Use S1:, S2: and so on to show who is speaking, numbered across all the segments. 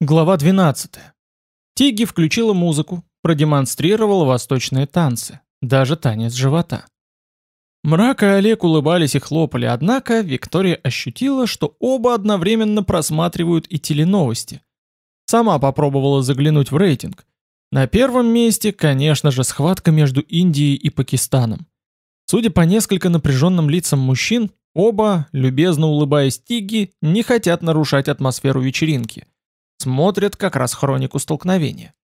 S1: Глава 12. Тиги включила музыку, продемонстрировала восточные танцы, даже танец живота. Мрак и Олег улыбались и хлопали, однако Виктория ощутила, что оба одновременно просматривают и теленовости. Сама попробовала заглянуть в рейтинг. На первом месте, конечно же, схватка между Индией и Пакистаном. Судя по несколько напряженным лицам мужчин, оба, любезно улыбаясь Тиги, не хотят нарушать атмосферу вечеринки – смотрят как раз хронику столкновения.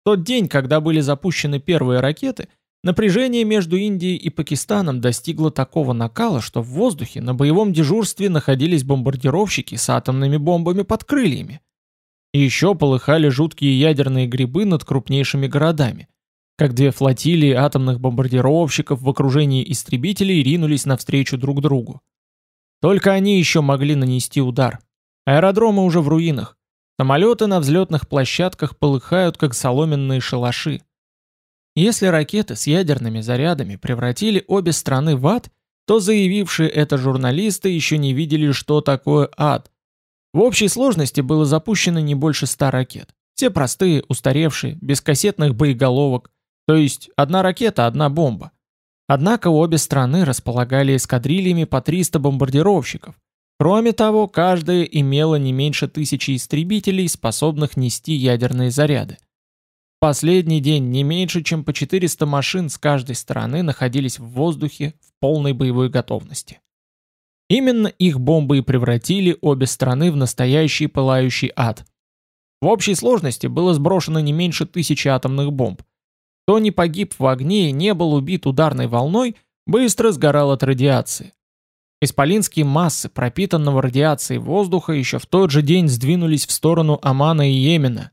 S1: В тот день, когда были запущены первые ракеты, напряжение между Индией и Пакистаном достигло такого накала, что в воздухе на боевом дежурстве находились бомбардировщики с атомными бомбами под крыльями. И еще полыхали жуткие ядерные грибы над крупнейшими городами, как две флотилии атомных бомбардировщиков в окружении истребителей ринулись навстречу друг другу. Только они еще могли нанести удар. Аэродромы уже в руинах. Самолеты на взлетных площадках полыхают, как соломенные шалаши. Если ракеты с ядерными зарядами превратили обе страны в ад, то заявившие это журналисты еще не видели, что такое ад. В общей сложности было запущено не больше ста ракет. Все простые, устаревшие, без кассетных боеголовок, то есть одна ракета, одна бомба. Однако обе страны располагали эскадрильями по 300 бомбардировщиков, Кроме того, каждая имела не меньше тысячи истребителей, способных нести ядерные заряды. В последний день не меньше, чем по 400 машин с каждой стороны находились в воздухе в полной боевой готовности. Именно их бомбы и превратили обе страны в настоящий пылающий ад. В общей сложности было сброшено не меньше тысячи атомных бомб. Кто не погиб в огне и не был убит ударной волной, быстро сгорал от радиации. Исполинские массы пропитанного радиацией воздуха еще в тот же день сдвинулись в сторону Омана и Йемена.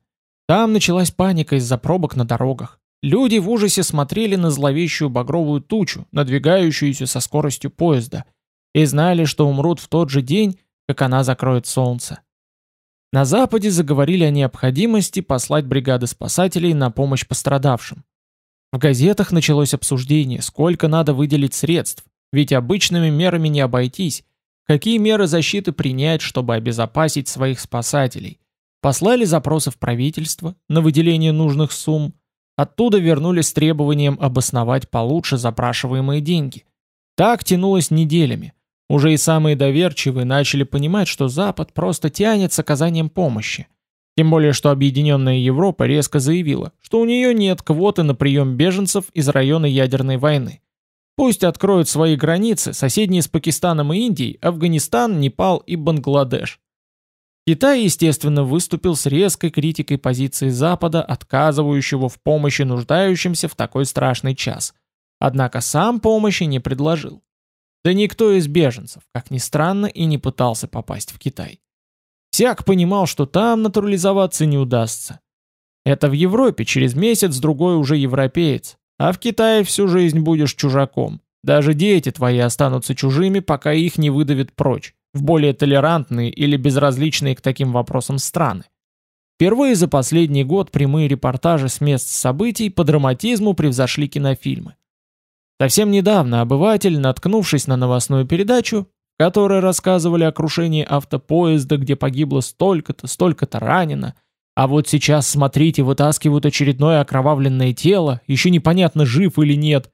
S1: Там началась паника из-за пробок на дорогах. Люди в ужасе смотрели на зловещую багровую тучу, надвигающуюся со скоростью поезда, и знали, что умрут в тот же день, как она закроет солнце. На Западе заговорили о необходимости послать бригады спасателей на помощь пострадавшим. В газетах началось обсуждение, сколько надо выделить средств, ведь обычными мерами не обойтись. Какие меры защиты принять, чтобы обезопасить своих спасателей? Послали запросы в правительство на выделение нужных сумм. Оттуда вернулись с требованием обосновать получше запрашиваемые деньги. Так тянулось неделями. Уже и самые доверчивые начали понимать, что Запад просто тянет с оказанием помощи. Тем более, что Объединенная Европа резко заявила, что у нее нет квоты на прием беженцев из района ядерной войны. Пусть откроют свои границы, соседние с Пакистаном и Индией, Афганистан, Непал и Бангладеш. Китай, естественно, выступил с резкой критикой позиции Запада, отказывающего в помощи нуждающимся в такой страшный час. Однако сам помощи не предложил. Да никто из беженцев, как ни странно, и не пытался попасть в Китай. Всяк понимал, что там натурализоваться не удастся. Это в Европе через месяц-другой уже европеец, а в Китае всю жизнь будешь чужаком. Даже дети твои останутся чужими, пока их не выдавят прочь, в более толерантные или безразличные к таким вопросам страны. Впервые за последний год прямые репортажи с мест событий по драматизму превзошли кинофильмы. Совсем недавно обыватель, наткнувшись на новостную передачу, в рассказывали о крушении автопоезда, где погибло столько-то, столько-то ранено, а вот сейчас, смотрите, вытаскивают очередное окровавленное тело, еще непонятно, жив или нет.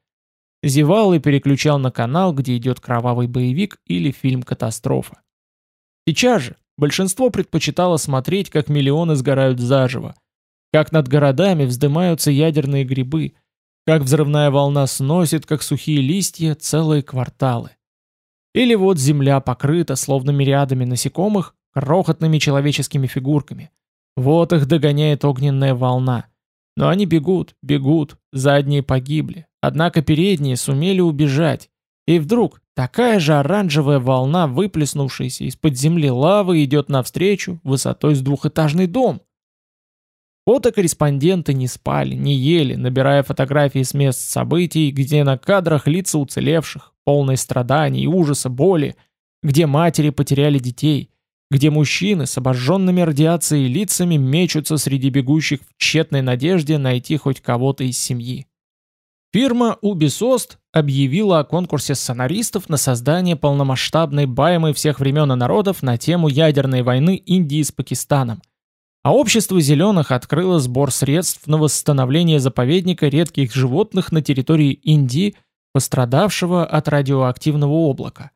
S1: Зевал и переключал на канал, где идет кровавый боевик или фильм «Катастрофа». Сейчас же большинство предпочитало смотреть, как миллионы сгорают заживо, как над городами вздымаются ядерные грибы, как взрывная волна сносит, как сухие листья, целые кварталы. Или вот земля покрыта, словно мириадами насекомых, крохотными человеческими фигурками – вот их догоняет огненная волна. Но они бегут, бегут, задние погибли. Однако передние сумели убежать. И вдруг такая же оранжевая волна, выплеснувшаяся из-под земли лавы, идет навстречу высотой с двухэтажный дом. Фотокорреспонденты не спали, не ели, набирая фотографии с мест событий, где на кадрах лица уцелевших, полные страданий, ужаса, боли, где матери потеряли детей, где мужчины с обожженными радиацией лицами мечутся среди бегущих в тщетной надежде найти хоть кого-то из семьи. Фирма Ubisoft объявила о конкурсе сценаристов на создание полномасштабной баймы всех времен и народов на тему ядерной войны Индии с Пакистаном. а общество зеленых открыло сбор средств на восстановление заповедника редких животных на территории Индии, пострадавшего от радиоактивного облака.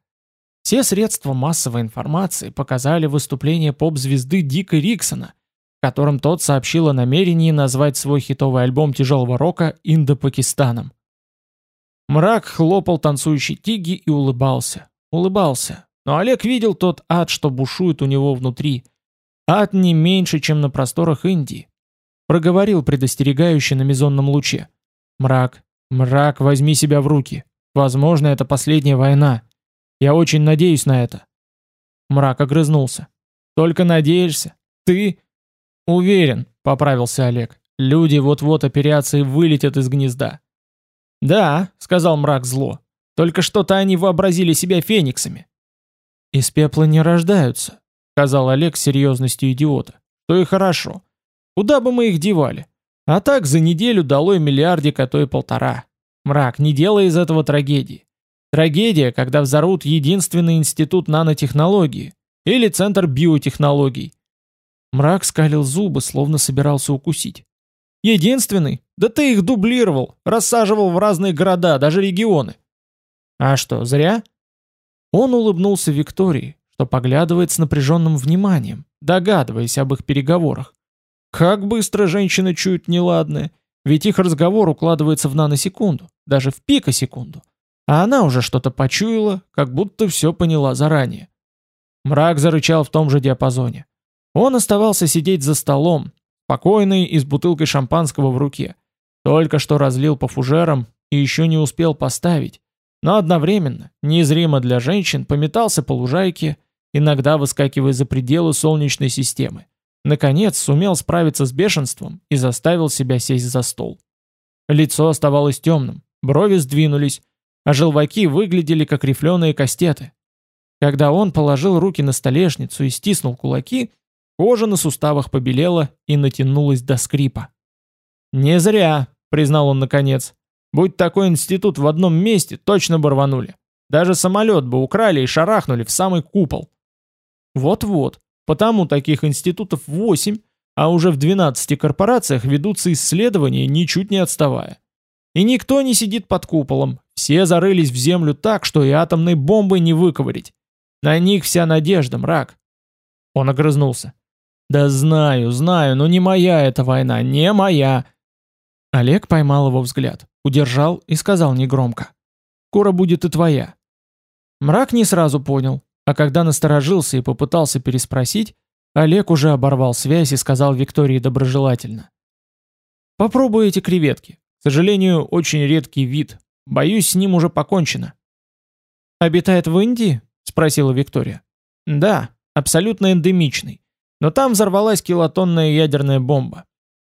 S1: Все средства массовой информации показали выступление поп-звезды Дика Риксона, в котором тот сообщил о намерении назвать свой хитовый альбом тяжелого рока «Индо-Пакистаном». Мрак хлопал танцующий тиги и улыбался. Улыбался. Но Олег видел тот ад, что бушует у него внутри. Ад не меньше, чем на просторах Индии. Проговорил предостерегающий на мизонном луче. «Мрак, мрак, возьми себя в руки. Возможно, это последняя война. Я очень надеюсь на это». Мрак огрызнулся. «Только надеешься? Ты?» «Уверен», — поправился Олег. «Люди вот-вот операции вылетят из гнезда». «Да», — сказал мрак зло. «Только что-то они вообразили себя фениксами». «Из пепла не рождаются», — сказал Олег с серьезностью идиота. «То и хорошо. Куда бы мы их девали? А так за неделю долой миллиардик, а то и полтора. Мрак, не делай из этого трагедии. Трагедия, когда взорвут единственный институт нанотехнологии или центр биотехнологий. Мрак скалил зубы, словно собирался укусить. Единственный? Да ты их дублировал, рассаживал в разные города, даже регионы. А что, зря? Он улыбнулся Виктории, что поглядывает с напряженным вниманием, догадываясь об их переговорах. Как быстро женщины чуют неладное, ведь их разговор укладывается в наносекунду, даже в пикосекунду. А она уже что-то почуяла, как будто все поняла заранее. Мрак зарычал в том же диапазоне. Он оставался сидеть за столом, спокойный и с бутылкой шампанского в руке. Только что разлил по фужерам и еще не успел поставить, но одновременно, незримо для женщин, пометался по лужайке, иногда выскакивая за пределы Солнечной системы. Наконец сумел справиться с бешенством и заставил себя сесть за стол. Лицо оставалось темным, брови сдвинулись, а желваки выглядели как рифленые кастеты. Когда он положил руки на столешницу и стиснул кулаки, Кожа на суставах побелела и натянулась до скрипа. «Не зря», — признал он наконец. «Будь такой институт в одном месте, точно бы рванули. Даже самолет бы украли и шарахнули в самый купол». Вот-вот, потому таких институтов восемь, а уже в 12 корпорациях ведутся исследования, ничуть не отставая. И никто не сидит под куполом, все зарылись в землю так, что и атомной бомбой не выковырить. На них вся надежда, мрак. Он огрызнулся. «Да знаю, знаю, но не моя эта война, не моя!» Олег поймал его взгляд, удержал и сказал негромко. «Скоро будет и твоя». Мрак не сразу понял, а когда насторожился и попытался переспросить, Олег уже оборвал связь и сказал Виктории доброжелательно. «Попробуй эти креветки. К сожалению, очень редкий вид. Боюсь, с ним уже покончено». «Обитает в Индии?» — спросила Виктория. «Да, абсолютно эндемичный. Но там взорвалась килотонная ядерная бомба.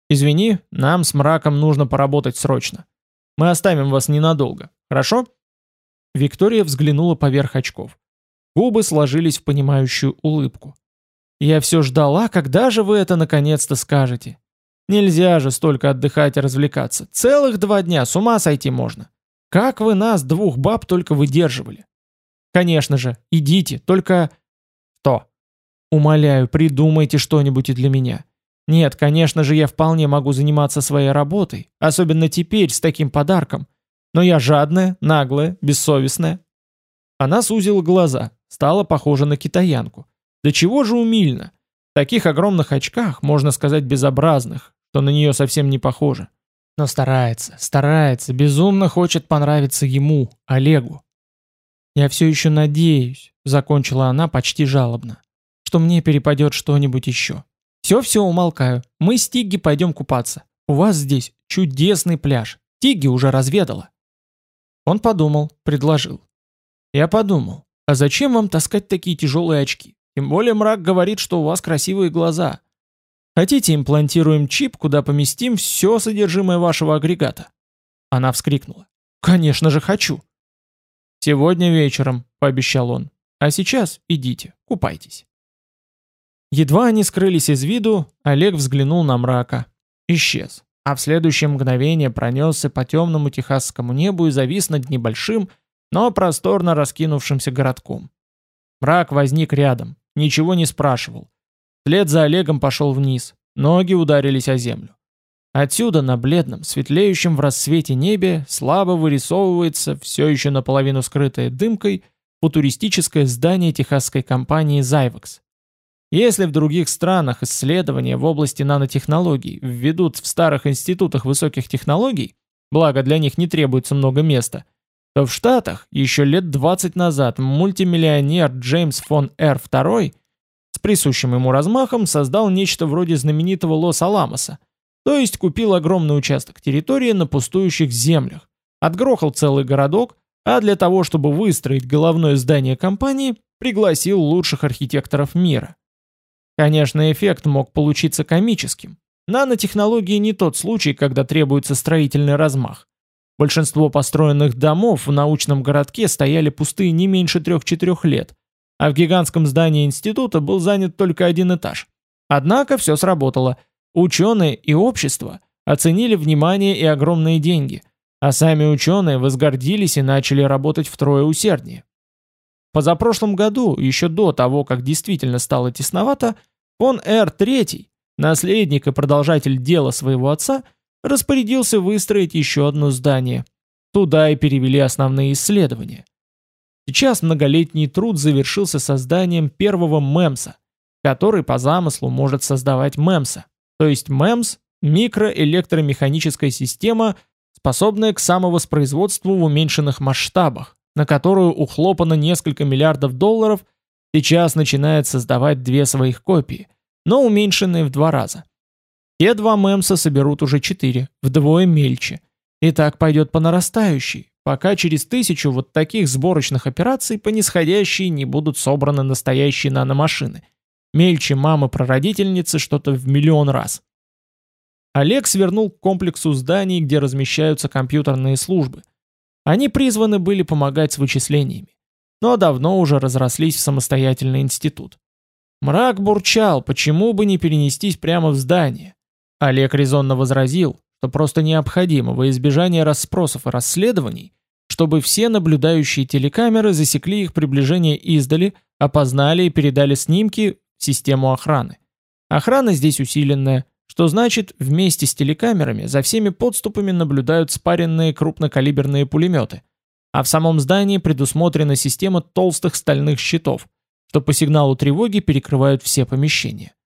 S1: Извини, нам с мраком нужно поработать срочно. Мы оставим вас ненадолго, хорошо?» Виктория взглянула поверх очков. Губы сложились в понимающую улыбку. «Я все ждала, когда же вы это наконец-то скажете? Нельзя же столько отдыхать и развлекаться. Целых два дня, с ума сойти можно. Как вы нас, двух баб, только выдерживали?» «Конечно же, идите, только...» «Что?» Умоляю, придумайте что-нибудь и для меня. Нет, конечно же, я вполне могу заниматься своей работой, особенно теперь с таким подарком. Но я жадная, наглая, бессовестная. Она сузила глаза, стала похожа на китаянку. Да чего же умильно. В таких огромных очках, можно сказать, безобразных, что на нее совсем не похоже. Но старается, старается, безумно хочет понравиться ему, Олегу. «Я все еще надеюсь», — закончила она почти жалобно что мне перепадет что-нибудь еще. Все-все, умолкаю. Мы с Тигги пойдем купаться. У вас здесь чудесный пляж. Тигги уже разведала. Он подумал, предложил. Я подумал, а зачем вам таскать такие тяжелые очки? Тем более мрак говорит, что у вас красивые глаза. Хотите, имплантируем чип, куда поместим все содержимое вашего агрегата?» Она вскрикнула. «Конечно же хочу!» «Сегодня вечером», — пообещал он. «А сейчас идите, купайтесь». Едва они скрылись из виду, Олег взглянул на мрака. Исчез. А в следующее мгновение пронесся по темному техасскому небу и завис над небольшим, но просторно раскинувшимся городком. Мрак возник рядом, ничего не спрашивал. Вслед за Олегом пошел вниз, ноги ударились о землю. Отсюда на бледном, светлеющем в рассвете небе слабо вырисовывается, все еще наполовину скрытое дымкой, футуристическое здание техасской компании Zyvex. Если в других странах исследования в области нанотехнологий введут в старых институтах высоких технологий, благо для них не требуется много места, то в Штатах еще лет 20 назад мультимиллионер Джеймс фон Р. II присущим ему размахом создал нечто вроде знаменитого Лос-Аламоса, то есть купил огромный участок территории на пустующих землях, отгрохал целый городок, а для того, чтобы выстроить головное здание компании, пригласил лучших архитекторов мира. Конечно, эффект мог получиться комическим. Нанотехнологии не тот случай, когда требуется строительный размах. Большинство построенных домов в научном городке стояли пустые не меньше 3-4 лет, а в гигантском здании института был занят только один этаж. Однако все сработало. Ученые и общество оценили внимание и огромные деньги, а сами ученые возгордились и начали работать втрое усерднее. Позапрошлом году, еще до того, как действительно стало тесновато, фон Р. III, наследник и продолжатель дела своего отца, распорядился выстроить еще одно здание. Туда и перевели основные исследования. Сейчас многолетний труд завершился созданием первого МЭМСа, который по замыслу может создавать МЭМСа, то есть МЭМС – микроэлектромеханическая система, способная к самовоспроизводству в уменьшенных масштабах, на которую ухлопано несколько миллиардов долларов, сейчас начинает создавать две своих копии, но уменьшенные в два раза. Те два мемса соберут уже четыре, вдвое мельче. И так пойдет по нарастающей, пока через тысячу вот таких сборочных операций по нисходящей не будут собраны настоящие наномашины. Мельче мамы-прародительницы что-то в миллион раз. Олег свернул к комплексу зданий, где размещаются компьютерные службы. Они призваны были помогать с вычислениями, но давно уже разрослись в самостоятельный институт. Мрак бурчал, почему бы не перенестись прямо в здание. Олег резонно возразил, что просто необходимо во избежание расспросов и расследований, чтобы все наблюдающие телекамеры засекли их приближение издали, опознали и передали снимки в систему охраны. Охрана здесь усиленная, что значит, вместе с телекамерами за всеми подступами наблюдают спаренные крупнокалиберные пулеметы. А в самом здании предусмотрена система толстых стальных щитов, что по сигналу тревоги перекрывают все помещения.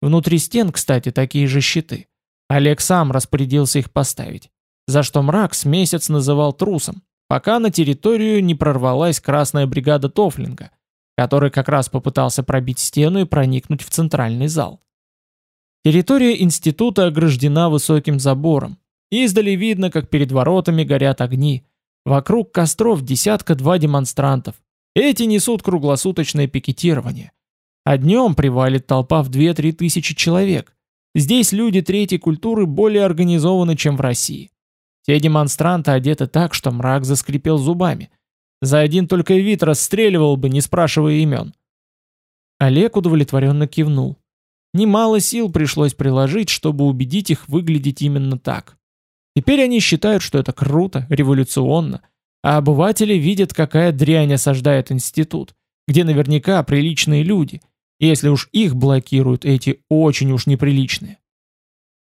S1: Внутри стен, кстати, такие же щиты. Олег сам распорядился их поставить, за что мрак с месяц называл трусом, пока на территорию не прорвалась красная бригада Тофлинга, который как раз попытался пробить стену и проникнуть в центральный зал. Территория института ограждена высоким забором. Издали видно, как перед воротами горят огни. Вокруг костров десятка-два демонстрантов. Эти несут круглосуточное пикетирование. А днем привалит толпа в 2-3 тысячи человек. Здесь люди третьей культуры более организованы, чем в России. Все демонстранты одеты так, что мрак заскрипел зубами. За один только вид расстреливал бы, не спрашивая имен. Олег удовлетворенно кивнул. Немало сил пришлось приложить, чтобы убедить их выглядеть именно так. Теперь они считают, что это круто, революционно, а обыватели видят, какая дрянь осаждает институт, где наверняка приличные люди, если уж их блокируют эти очень уж неприличные.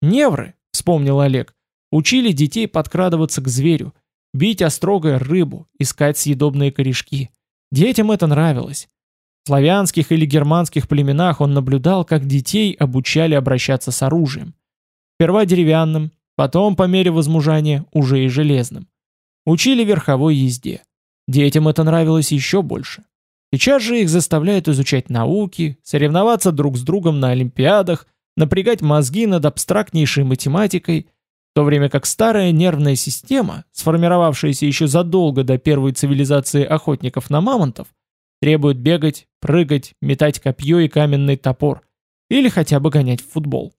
S1: Невры, вспомнил Олег, учили детей подкрадываться к зверю, бить острогой рыбу, искать съедобные корешки. Детям это нравилось. В славянских или германских племенах он наблюдал, как детей обучали обращаться с оружием. Сперва деревянным, потом, по мере возмужания, уже и железным. Учили верховой езде. Детям это нравилось еще больше. Сейчас же их заставляют изучать науки, соревноваться друг с другом на олимпиадах, напрягать мозги над абстрактнейшей математикой, в то время как старая нервная система, сформировавшаяся еще задолго до первой цивилизации охотников на мамонтов, Требует бегать, прыгать, метать копье и каменный топор. Или хотя бы гонять в футбол.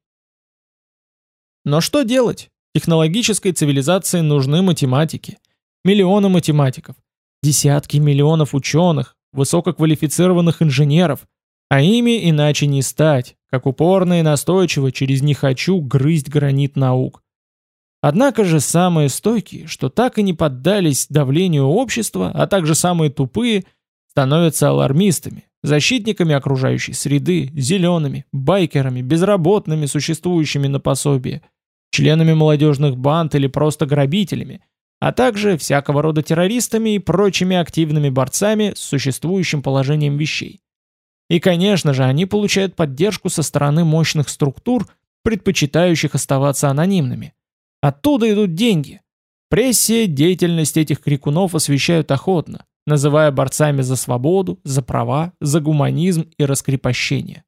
S1: Но что делать? Технологической цивилизации нужны математики. Миллионы математиков. Десятки миллионов ученых, высококвалифицированных инженеров. А ими иначе не стать, как упорно и настойчиво через «не хочу» грызть гранит наук. Однако же самые стойкие, что так и не поддались давлению общества, а также самые тупые – становятся алармистами, защитниками окружающей среды, зелеными, байкерами, безработными, существующими на пособие, членами молодежных банд или просто грабителями, а также всякого рода террористами и прочими активными борцами с существующим положением вещей. И, конечно же, они получают поддержку со стороны мощных структур, предпочитающих оставаться анонимными. Оттуда идут деньги. Прессе деятельность этих крикунов освещают охотно, называя борцами за свободу, за права, за гуманизм и раскрепощение.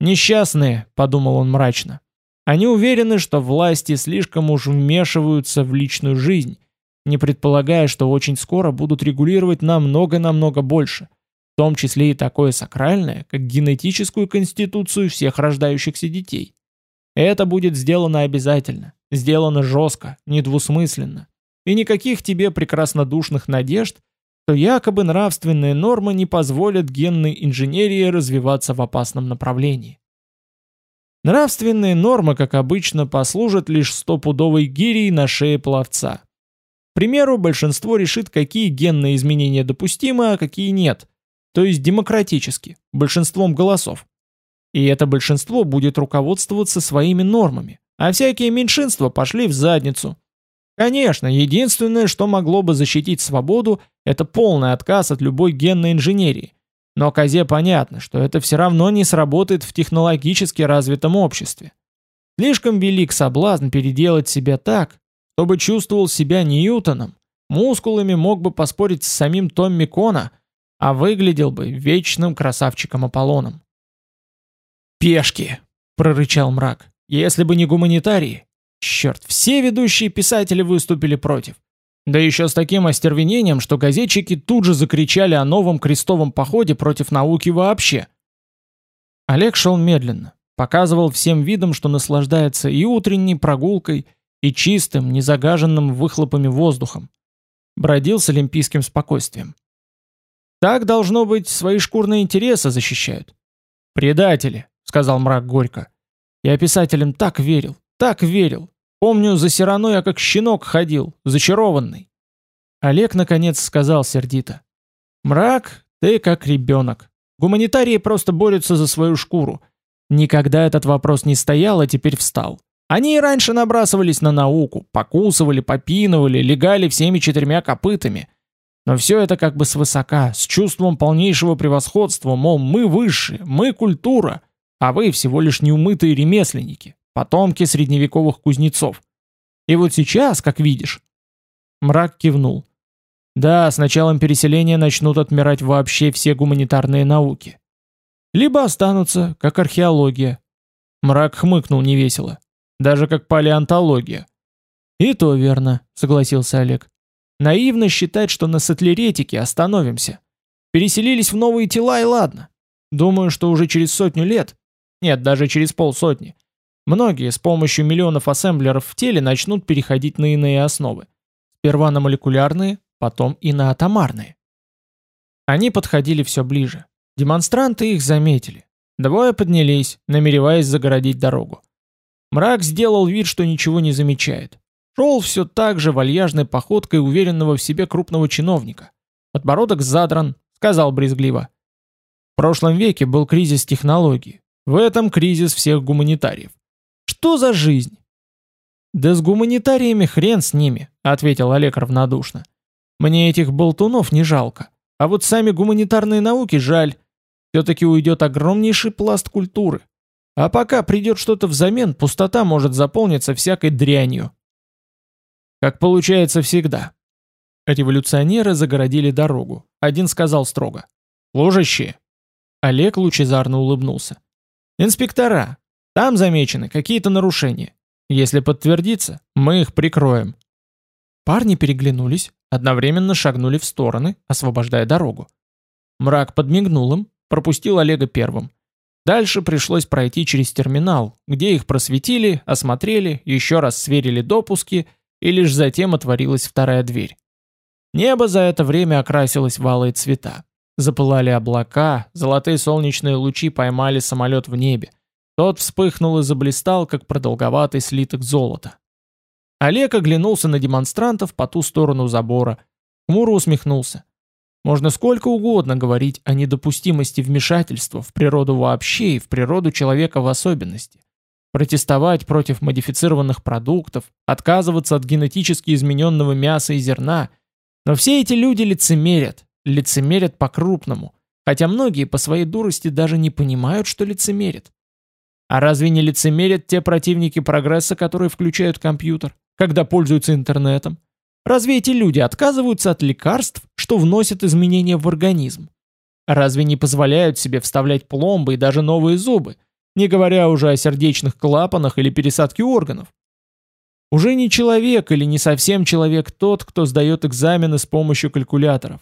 S1: «Несчастные», — подумал он мрачно. «Они уверены, что власти слишком уж вмешиваются в личную жизнь, не предполагая, что очень скоро будут регулировать намного-намного больше, в том числе и такое сакральное, как генетическую конституцию всех рождающихся детей. Это будет сделано обязательно, сделано жестко, недвусмысленно. И никаких тебе прекраснодушных надежд, что якобы нравственные нормы не позволят генной инженерии развиваться в опасном направлении. Нравственные нормы, как обычно, послужат лишь стопудовой гирей на шее пловца. К примеру, большинство решит, какие генные изменения допустимы, а какие нет – то есть демократически, большинством голосов. И это большинство будет руководствоваться своими нормами, а всякие меньшинства пошли в задницу. Конечно, единственное, что могло бы защитить свободу, это полный отказ от любой генной инженерии. Но Козе понятно, что это все равно не сработает в технологически развитом обществе. Слишком велик соблазн переделать себя так, чтобы чувствовал себя Ньютоном, мускулами мог бы поспорить с самим Томми Кона – а выглядел бы вечным красавчиком Аполлоном. «Пешки!» — прорычал мрак. «Если бы не гуманитарии! Черт, все ведущие писатели выступили против. Да еще с таким остервенением, что газетчики тут же закричали о новом крестовом походе против науки вообще». Олег шел медленно, показывал всем видом, что наслаждается и утренней прогулкой, и чистым, незагаженным выхлопами воздухом. Бродил с олимпийским спокойствием. Так, должно быть, свои шкурные интересы защищают. «Предатели», — сказал мрак горько. «Я писателям так верил, так верил. Помню, за Сирану я как щенок ходил, зачарованный». Олег, наконец, сказал сердито. «Мрак, ты как ребенок. Гуманитарии просто борются за свою шкуру. Никогда этот вопрос не стоял, а теперь встал. Они и раньше набрасывались на науку, покусывали, попинывали, легали всеми четырьмя копытами. Но все это как бы свысока, с чувством полнейшего превосходства, мол, мы высшие, мы культура, а вы всего лишь неумытые ремесленники, потомки средневековых кузнецов. И вот сейчас, как видишь... Мрак кивнул. Да, с началом переселения начнут отмирать вообще все гуманитарные науки. Либо останутся, как археология. Мрак хмыкнул невесело. Даже как палеонтология. И то верно, согласился Олег. Наивно считать, что на сатлеретике остановимся. Переселились в новые тела и ладно. Думаю, что уже через сотню лет, нет, даже через полсотни, многие с помощью миллионов ассемблеров в теле начнут переходить на иные основы. Сперва на молекулярные, потом и на атомарные. Они подходили все ближе. Демонстранты их заметили. Двое поднялись, намереваясь загородить дорогу. Мрак сделал вид, что ничего не замечает. Шел все так же вальяжной походкой уверенного в себе крупного чиновника. Подбородок задран, сказал брезгливо. В прошлом веке был кризис технологий. В этом кризис всех гуманитариев. Что за жизнь? Да с гуманитариями хрен с ними, ответил Олег равнодушно. Мне этих болтунов не жалко. А вот сами гуманитарные науки жаль. Все-таки уйдет огромнейший пласт культуры. А пока придет что-то взамен, пустота может заполниться всякой дрянью. Как получается всегда. Революционеры загородили дорогу. Один сказал строго. «Служащие». Олег лучезарно улыбнулся. «Инспектора, там замечены какие-то нарушения. Если подтвердится, мы их прикроем». Парни переглянулись, одновременно шагнули в стороны, освобождая дорогу. Мрак подмигнул им, пропустил Олега первым. Дальше пришлось пройти через терминал, где их просветили, осмотрели, еще раз сверили допуски и лишь затем отворилась вторая дверь. Небо за это время окрасилось в алые цвета. Запылали облака, золотые солнечные лучи поймали самолет в небе. Тот вспыхнул и заблистал, как продолговатый слиток золота. Олег оглянулся на демонстрантов по ту сторону забора. Хмуро усмехнулся. Можно сколько угодно говорить о недопустимости вмешательства в природу вообще и в природу человека в особенности. Протестовать против модифицированных продуктов, отказываться от генетически измененного мяса и зерна. Но все эти люди лицемерят, лицемерят по-крупному, хотя многие по своей дурости даже не понимают, что лицемерят. А разве не лицемерят те противники прогресса, которые включают компьютер, когда пользуются интернетом? Разве эти люди отказываются от лекарств, что вносят изменения в организм? Разве не позволяют себе вставлять пломбы и даже новые зубы, не говоря уже о сердечных клапанах или пересадке органов? Уже не человек или не совсем человек тот, кто сдает экзамены с помощью калькуляторов.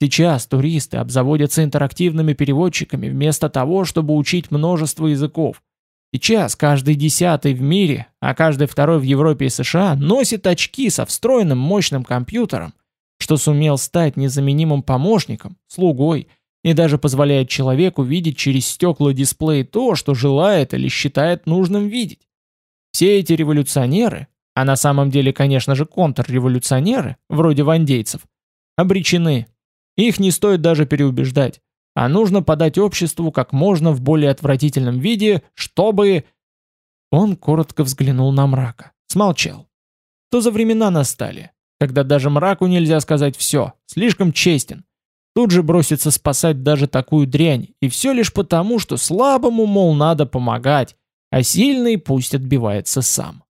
S1: Сейчас туристы обзаводятся интерактивными переводчиками вместо того, чтобы учить множество языков. Сейчас каждый десятый в мире, а каждый второй в Европе и США носит очки со встроенным мощным компьютером, что сумел стать незаменимым помощником, слугой и даже позволяет человеку видеть через стекла дисплея то, что желает или считает нужным видеть. Все эти революционеры, а на самом деле, конечно же, контрреволюционеры, вроде вандейцев, обречены. Их не стоит даже переубеждать а нужно подать обществу как можно в более отвратительном виде, чтобы... Он коротко взглянул на мрака, смолчал. То за времена настали, когда даже мраку нельзя сказать «все», слишком честен. Тут же бросится спасать даже такую дрянь, и все лишь потому, что слабому, мол, надо помогать, а сильный пусть отбивается сам.